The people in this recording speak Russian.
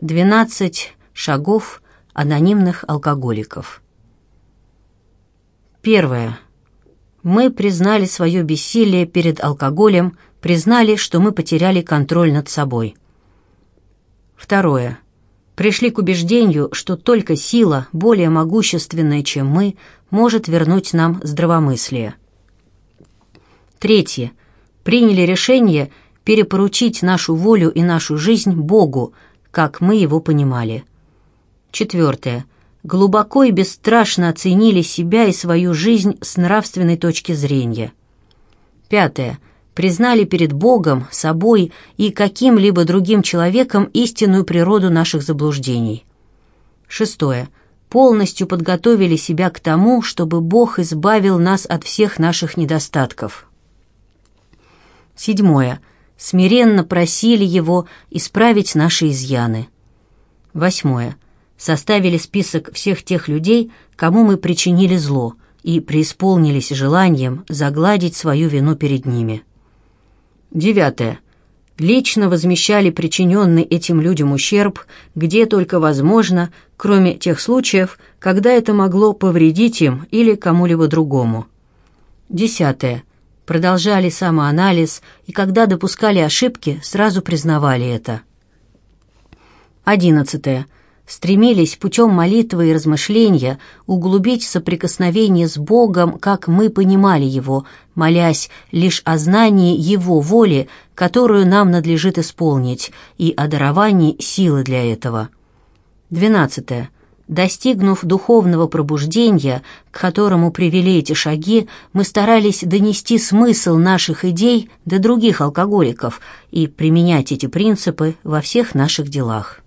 12 шагов анонимных алкоголиков. Первое. Мы признали свое бессилие перед алкоголем, признали, что мы потеряли контроль над собой. Второе. Пришли к убеждению, что только сила, более могущественная, чем мы, может вернуть нам здравомыслие. Третье. Приняли решение перепоручить нашу волю и нашу жизнь Богу, как мы его понимали. Четвертое. Глубоко и бесстрашно оценили себя и свою жизнь с нравственной точки зрения. Пятое. Признали перед Богом, собой и каким-либо другим человеком истинную природу наших заблуждений. Шестое. Полностью подготовили себя к тому, чтобы Бог избавил нас от всех наших недостатков. Седьмое смиренно просили его исправить наши изъяны. Восьмое. Составили список всех тех людей, кому мы причинили зло, и преисполнились желанием загладить свою вину перед ними. Девятое. Лично возмещали причиненный этим людям ущерб, где только возможно, кроме тех случаев, когда это могло повредить им или кому-либо другому. Десятое продолжали самоанализ и когда допускали ошибки, сразу признавали это. Одиннадцатое. Стремились путем молитвы и размышления углубить соприкосновение с Богом, как мы понимали Его, молясь лишь о знании Его воли, которую нам надлежит исполнить, и о даровании силы для этого. Двенадцатое Достигнув духовного пробуждения, к которому привели эти шаги, мы старались донести смысл наших идей до других алкоголиков и применять эти принципы во всех наших делах.